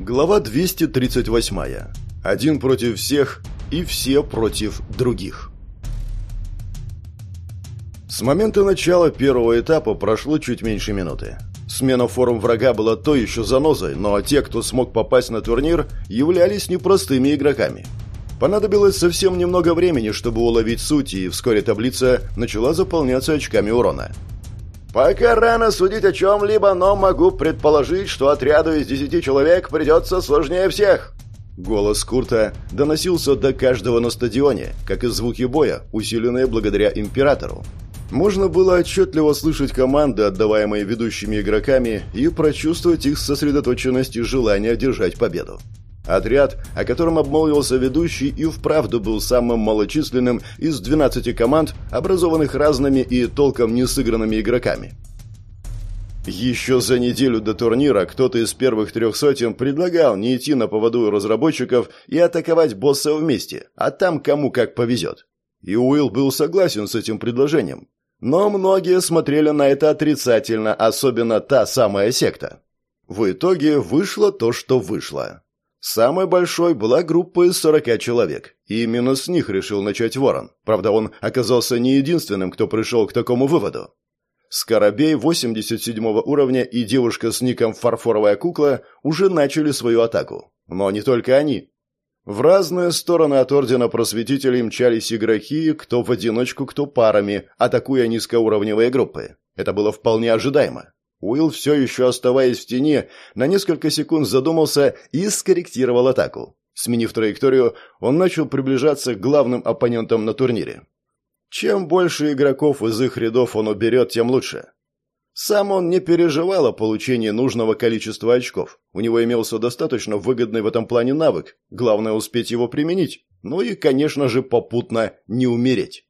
Глава 238. Один против всех и все против других. С момента начала первого этапа прошло чуть меньше минуты. Смена форм врага была то еще занозой, но те, кто смог попасть на турнир, являлись непростыми игроками. Понадобилось совсем немного времени, чтобы уловить суть, и вскоре таблица начала заполняться очками урона. «Пока рано судить о чем-либо, но могу предположить, что отряду из десяти человек придется сложнее всех». Голос Курта доносился до каждого на стадионе, как и звуки боя, усиленные благодаря Императору. Можно было отчетливо слышать команды, отдаваемые ведущими игроками, и прочувствовать их сосредоточенность и желание одержать победу. Отряд, о котором обмолвился ведущий, и вправду был самым малочисленным из 12 команд, образованных разными и толком не сыгранными игроками. Еще за неделю до турнира кто-то из первых трех сотен предлагал не идти на поводу у разработчиков и атаковать босса вместе, а там кому как повезет. И Уилл был согласен с этим предложением. Но многие смотрели на это отрицательно, особенно та самая секта. В итоге вышло то, что вышло. Самой большой была группа из 40 человек, и именно с них решил начать Ворон. Правда, он оказался не единственным, кто пришел к такому выводу. Скоробей 87 уровня и девушка с ником «Фарфоровая кукла» уже начали свою атаку. Но не только они. В разные стороны от Ордена Просветителей мчались игроки, кто в одиночку, кто парами, атакуя низкоуровневые группы. Это было вполне ожидаемо. Уилл, все еще оставаясь в тени, на несколько секунд задумался и скорректировал атаку. Сменив траекторию, он начал приближаться к главным оппонентам на турнире. Чем больше игроков из их рядов он уберет, тем лучше. Сам он не переживал о получении нужного количества очков. У него имелся достаточно выгодный в этом плане навык. Главное успеть его применить. Ну и, конечно же, попутно не умереть.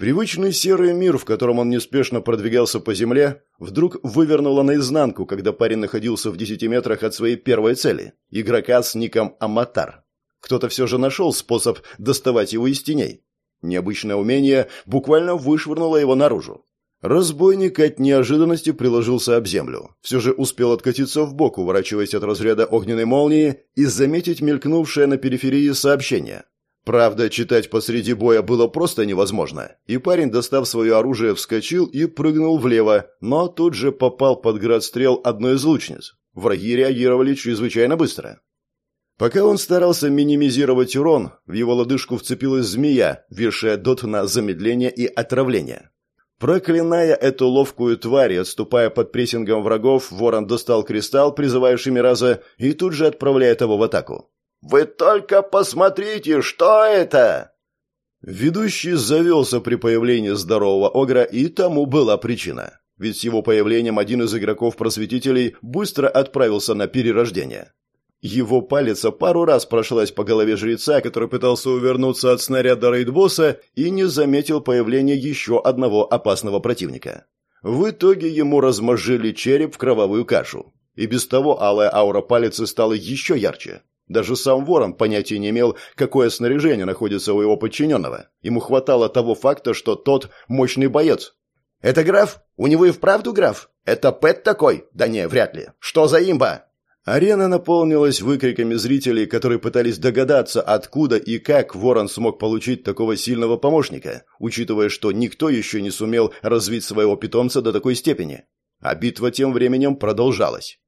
Привычный серый мир, в котором он неспешно продвигался по земле, вдруг вывернуло наизнанку, когда парень находился в десяти метрах от своей первой цели – игрока с ником Аматар. Кто-то все же нашел способ доставать его из теней. Необычное умение буквально вышвырнуло его наружу. Разбойник от неожиданности приложился об землю. Все же успел откатиться в бок, уворачиваясь от разряда огненной молнии, и заметить мелькнувшее на периферии сообщение. Правда, читать посреди боя было просто невозможно, и парень, достав свое оружие, вскочил и прыгнул влево, но тут же попал под град стрел одной из лучниц. Враги реагировали чрезвычайно быстро. Пока он старался минимизировать урон, в его лодыжку вцепилась змея, вешая дот на замедление и отравление. Проклиная эту ловкую тварь отступая под прессингом врагов, ворон достал кристалл, призывающий Мираза, и тут же отправляет его в атаку. «Вы только посмотрите, что это!» Ведущий завелся при появлении здорового огра, и тому была причина. Ведь с его появлением один из игроков-просветителей быстро отправился на перерождение. Его палец пару раз прошлась по голове жреца, который пытался увернуться от снаряда рейдбосса и не заметил появления еще одного опасного противника. В итоге ему размозжили череп в кровавую кашу. И без того алая аура палицы стала еще ярче. Даже сам ворон понятия не имел, какое снаряжение находится у его подчиненного. Ему хватало того факта, что тот мощный боец. «Это граф? У него и вправду граф? Это Пэт такой? Да не, вряд ли. Что за имба?» Арена наполнилась выкриками зрителей, которые пытались догадаться, откуда и как Ворон смог получить такого сильного помощника, учитывая, что никто еще не сумел развить своего питомца до такой степени. А битва тем временем продолжалась.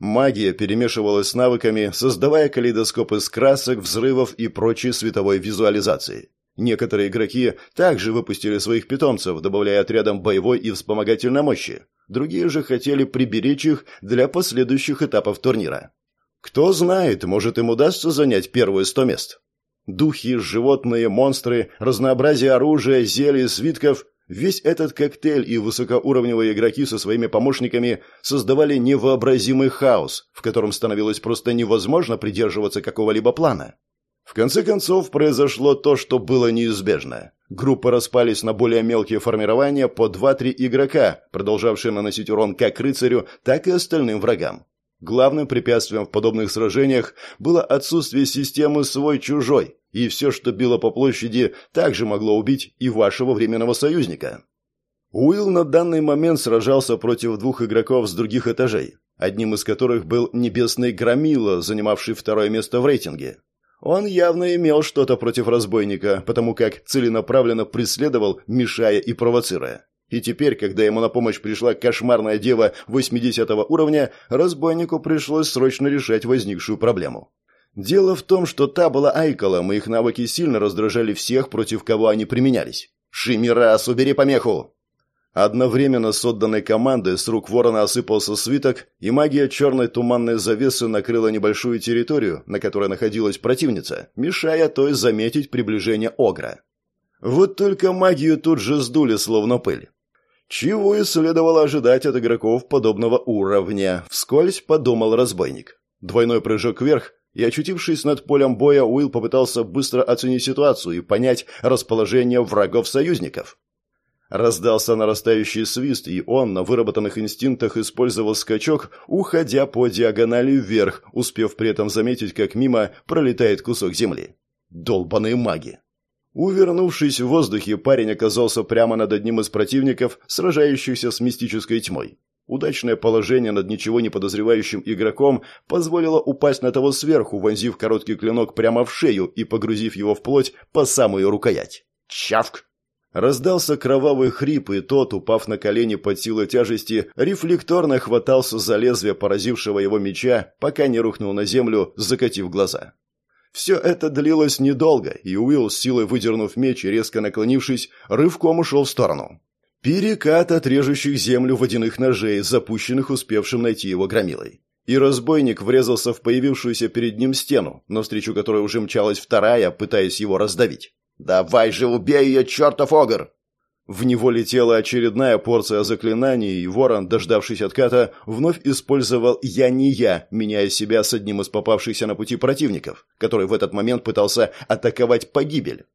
Магия перемешивалась с навыками, создавая калейдоскоп из красок, взрывов и прочей световой визуализации. Некоторые игроки также выпустили своих питомцев, добавляя отрядам боевой и вспомогательной мощи. Другие же хотели приберечь их для последующих этапов турнира. Кто знает, может им удастся занять первые сто мест. Духи, животные, монстры, разнообразие оружия, зелий, свитков – весь этот коктейль и высокоуровневые игроки со своими помощниками создавали невообразимый хаос, в котором становилось просто невозможно придерживаться какого-либо плана. В конце концов, произошло то, что было неизбежно. Группы распались на более мелкие формирования по 2-3 игрока, продолжавшие наносить урон как рыцарю, так и остальным врагам. Главным препятствием в подобных сражениях было отсутствие системы свой-чужой, и все, что било по площади, также могло убить и вашего временного союзника. Уилл на данный момент сражался против двух игроков с других этажей, одним из которых был небесный Громила, занимавший второе место в рейтинге. Он явно имел что-то против разбойника, потому как целенаправленно преследовал, мешая и провоцируя. И теперь, когда ему на помощь пришла кошмарная дева 80 уровня, разбойнику пришлось срочно решать возникшую проблему. Дело в том, что та была Айколом, и их навыки сильно раздражали всех, против кого они применялись. «Шимирас, убери помеху!» Одновременно с отданной командой с рук ворона осыпался свиток, и магия черной туманной завесы накрыла небольшую территорию, на которой находилась противница, мешая той заметить приближение Огра. Вот только магию тут же сдули, словно пыль. Чего и следовало ожидать от игроков подобного уровня, вскользь подумал разбойник. Двойной прыжок вверх, и, очутившись над полем боя, Уилл попытался быстро оценить ситуацию и понять расположение врагов-союзников. Раздался нарастающий свист, и он на выработанных инстинктах использовал скачок, уходя по диагонали вверх, успев при этом заметить, как мимо пролетает кусок земли. Долбаные маги! Увернувшись в воздухе, парень оказался прямо над одним из противников, сражающихся с мистической тьмой. Удачное положение над ничего не подозревающим игроком позволило упасть на того сверху, вонзив короткий клинок прямо в шею и погрузив его в плоть по самую рукоять. Чавк! Раздался кровавый хрип, и тот, упав на колени под силой тяжести, рефлекторно хватался за лезвие поразившего его меча, пока не рухнул на землю, закатив глаза. Все это длилось недолго, и Уилл, с силой выдернув меч и резко наклонившись, рывком ушел в сторону. Перекат от режущих землю водяных ножей, запущенных успевшим найти его громилой. И разбойник врезался в появившуюся перед ним стену, навстречу которой уже мчалась вторая, пытаясь его раздавить. «Давай же убей ее, чертов огр!» В него летела очередная порция заклинаний, и ворон, дождавшись отката, вновь использовал «я не я», меняя себя с одним из попавшихся на пути противников, который в этот момент пытался атаковать погибель.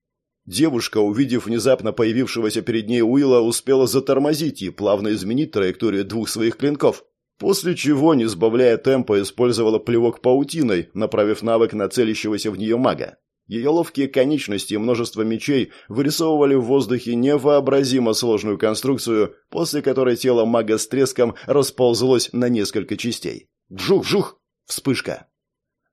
Девушка, увидев внезапно появившегося перед ней Уилла, успела затормозить и плавно изменить траекторию двух своих клинков, после чего, не сбавляя темпа, использовала плевок паутиной, направив навык на целящегося в нее мага. Ее ловкие конечности и множество мечей вырисовывали в воздухе невообразимо сложную конструкцию, после которой тело мага с треском расползлось на несколько частей. Вжух-вжух! Вспышка!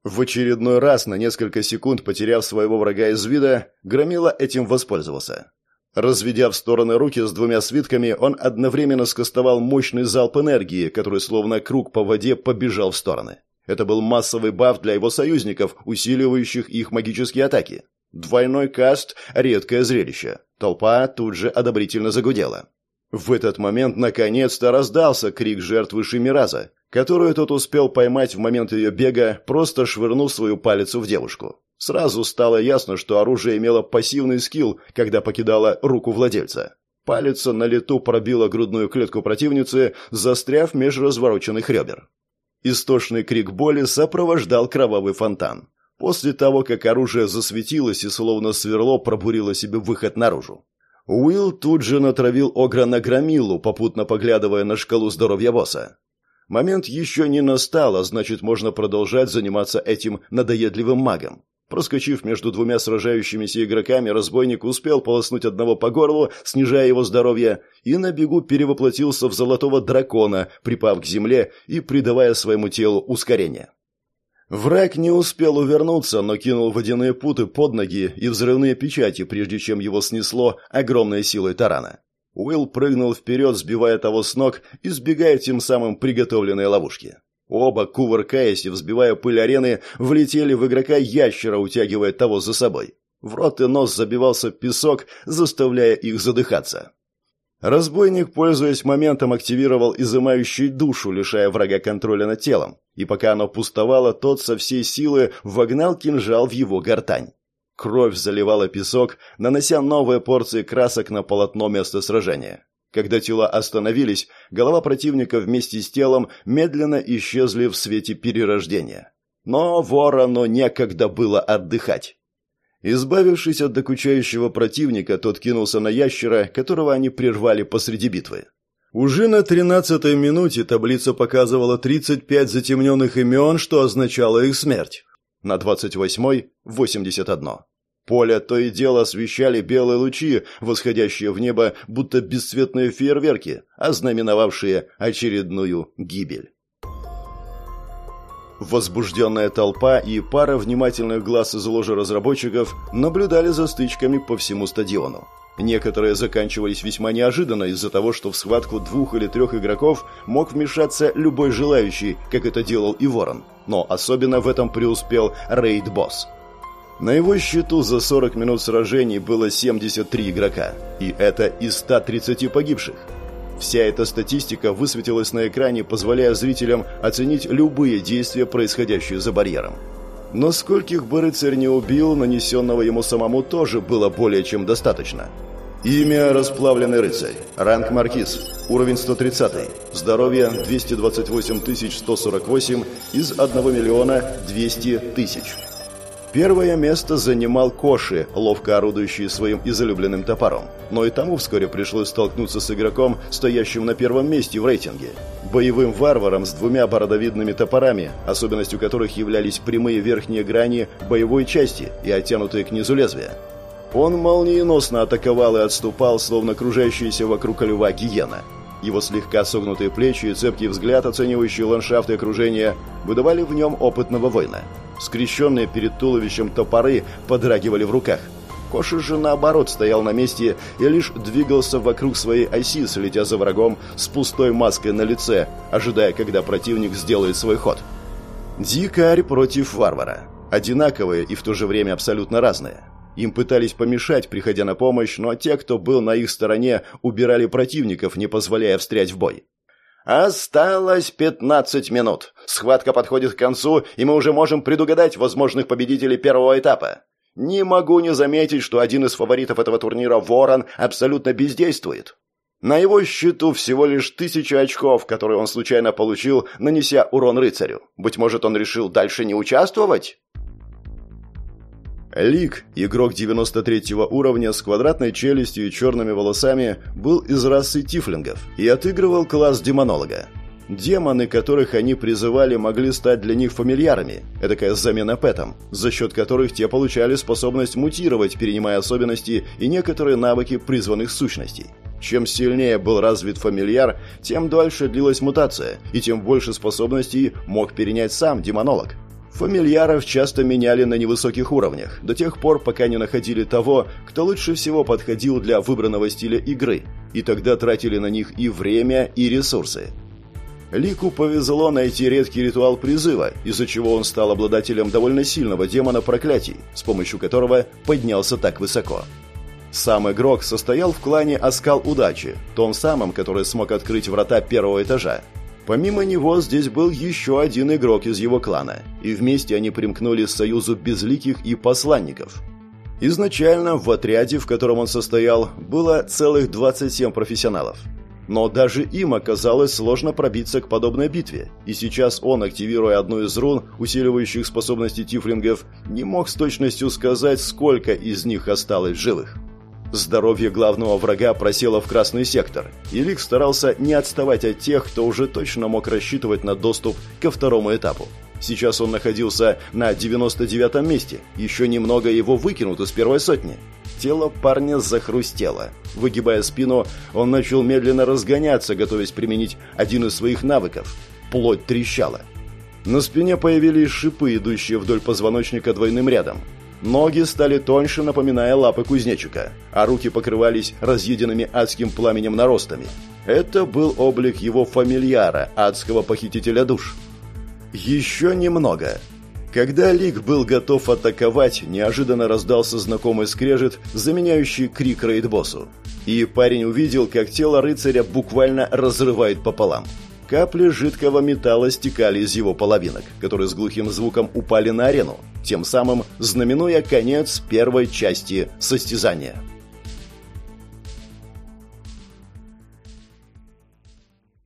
В очередной раз, на несколько секунд потеряв своего врага из вида, Громила этим воспользовался. Разведя в стороны руки с двумя свитками, он одновременно скостовал мощный залп энергии, который словно круг по воде побежал в стороны. Это был массовый баф для его союзников, усиливающих их магические атаки. Двойной каст – редкое зрелище. Толпа тут же одобрительно загудела. В этот момент наконец-то раздался крик жертвы Шимираза, которую тот успел поймать в момент ее бега, просто швырнув свою палицу в девушку. Сразу стало ясно, что оружие имело пассивный скилл, когда покидало руку владельца. Палица на лету пробила грудную клетку противницы, застряв меж развороченных ребер. Истошный крик боли сопровождал кровавый фонтан. После того, как оружие засветилось и словно сверло пробурило себе выход наружу. Уилл тут же натравил Огра на громилу, попутно поглядывая на шкалу здоровья босса. Момент еще не настал, а значит, можно продолжать заниматься этим надоедливым магом. Проскочив между двумя сражающимися игроками, разбойник успел полоснуть одного по горлу, снижая его здоровье, и на бегу перевоплотился в золотого дракона, припав к земле и придавая своему телу ускорение. Враг не успел увернуться, но кинул водяные путы под ноги и взрывные печати, прежде чем его снесло огромной силой тарана. Уилл прыгнул вперед, сбивая того с ног и сбегая тем самым приготовленные ловушки. Оба, кувыркаясь и взбивая пыль арены, влетели в игрока ящера, утягивая того за собой. В рот и нос забивался песок, заставляя их задыхаться. Разбойник, пользуясь моментом, активировал изымающий душу, лишая врага контроля над телом, и пока оно пустовало, тот со всей силы вогнал кинжал в его гортань. Кровь заливала песок, нанося новые порции красок на полотно места сражения. Когда тела остановились, голова противника вместе с телом медленно исчезли в свете перерождения. Но ворону некогда было отдыхать. Избавившись от докучающего противника, тот кинулся на ящера, которого они прервали посреди битвы. Уже на тринадцатой минуте таблица показывала 35 затемненных имен, что означало их смерть. На двадцать восьмой – 81. Поле то и дело освещали белые лучи, восходящие в небо, будто бесцветные фейерверки, ознаменовавшие очередную гибель. Возбужденная толпа и пара внимательных глаз из ложи разработчиков наблюдали за стычками по всему стадиону. Некоторые заканчивались весьма неожиданно из-за того, что в схватку двух или трех игроков мог вмешаться любой желающий, как это делал и Ворон. Но особенно в этом преуспел Рейд-босс. На его счету за 40 минут сражений было 73 игрока, и это из 130 погибших. Вся эта статистика высветилась на экране, позволяя зрителям оценить любые действия, происходящие за барьером. Но скольких бы рыцарь не убил, нанесенного ему самому тоже было более чем достаточно. Имя «Расплавленный рыцарь». Ранг «Маркиз». Уровень 130. Здоровье 228 148 из 1 миллиона 200 тысяч. Первое место занимал Коши, ловко орудующий своим излюбленным топором. Но и тому вскоре пришлось столкнуться с игроком, стоящим на первом месте в рейтинге. Боевым варваром с двумя бородовидными топорами, особенностью которых являлись прямые верхние грани боевой части и оттянутые к низу лезвия. Он молниеносно атаковал и отступал, словно кружащаяся вокруг льва гиена. Его слегка согнутые плечи и цепкий взгляд, оценивающий ландшафт и окружение, выдавали в нем опытного воина. Скрещенные перед туловищем топоры подрагивали в руках. Коши же, наоборот, стоял на месте и лишь двигался вокруг своей оси, слетя за врагом с пустой маской на лице, ожидая, когда противник сделает свой ход. Дикарь против варвара. Одинаковые и в то же время абсолютно разные. Им пытались помешать, приходя на помощь, но те, кто был на их стороне, убирали противников, не позволяя встрять в бой. Осталось 15 минут. Схватка подходит к концу, и мы уже можем предугадать возможных победителей первого этапа. Не могу не заметить, что один из фаворитов этого турнира, Ворон, абсолютно бездействует. На его счету всего лишь тысяча очков, которые он случайно получил, нанеся урон рыцарю. Быть может, он решил дальше не участвовать? Лик, игрок 93 уровня с квадратной челюстью и черными волосами, был из расы тифлингов и отыгрывал класс демонолога. Демоны, которых они призывали, могли стать для них фамильярами, этакая замена пэтам, за счет которых те получали способность мутировать, перенимая особенности и некоторые навыки призванных сущностей. Чем сильнее был развит фамильяр, тем дольше длилась мутация, и тем больше способностей мог перенять сам демонолог. Фамильяров часто меняли на невысоких уровнях, до тех пор, пока не находили того, кто лучше всего подходил для выбранного стиля игры, и тогда тратили на них и время, и ресурсы. Лику повезло найти редкий ритуал призыва, из-за чего он стал обладателем довольно сильного демона проклятий, с помощью которого поднялся так высоко. Сам игрок состоял в клане Оскал Удачи, том самом, который смог открыть врата первого этажа, Помимо него здесь был еще один игрок из его клана, и вместе они примкнули к союзу безликих и посланников. Изначально в отряде, в котором он состоял, было целых 27 профессионалов. Но даже им оказалось сложно пробиться к подобной битве, и сейчас он, активируя одну из рун, усиливающих способности тифлингов, не мог с точностью сказать, сколько из них осталось живых. Здоровье главного врага просело в красный сектор, и Лик старался не отставать от тех, кто уже точно мог рассчитывать на доступ ко второму этапу. Сейчас он находился на 99-м месте, еще немного его выкинут из первой сотни. Тело парня захрустело. Выгибая спину, он начал медленно разгоняться, готовясь применить один из своих навыков. Плоть трещала. На спине появились шипы, идущие вдоль позвоночника двойным рядом. Ноги стали тоньше, напоминая лапы кузнечика, а руки покрывались разъеденными адским пламенем наростами. Это был облик его фамильяра, адского похитителя душ. Еще немного. Когда Лик был готов атаковать, неожиданно раздался знакомый скрежет, заменяющий крик рейдбоссу. И парень увидел, как тело рыцаря буквально разрывает пополам. Капли жидкого металла стекали из его половинок, которые с глухим звуком упали на арену, тем самым знаменуя конец первой части состязания.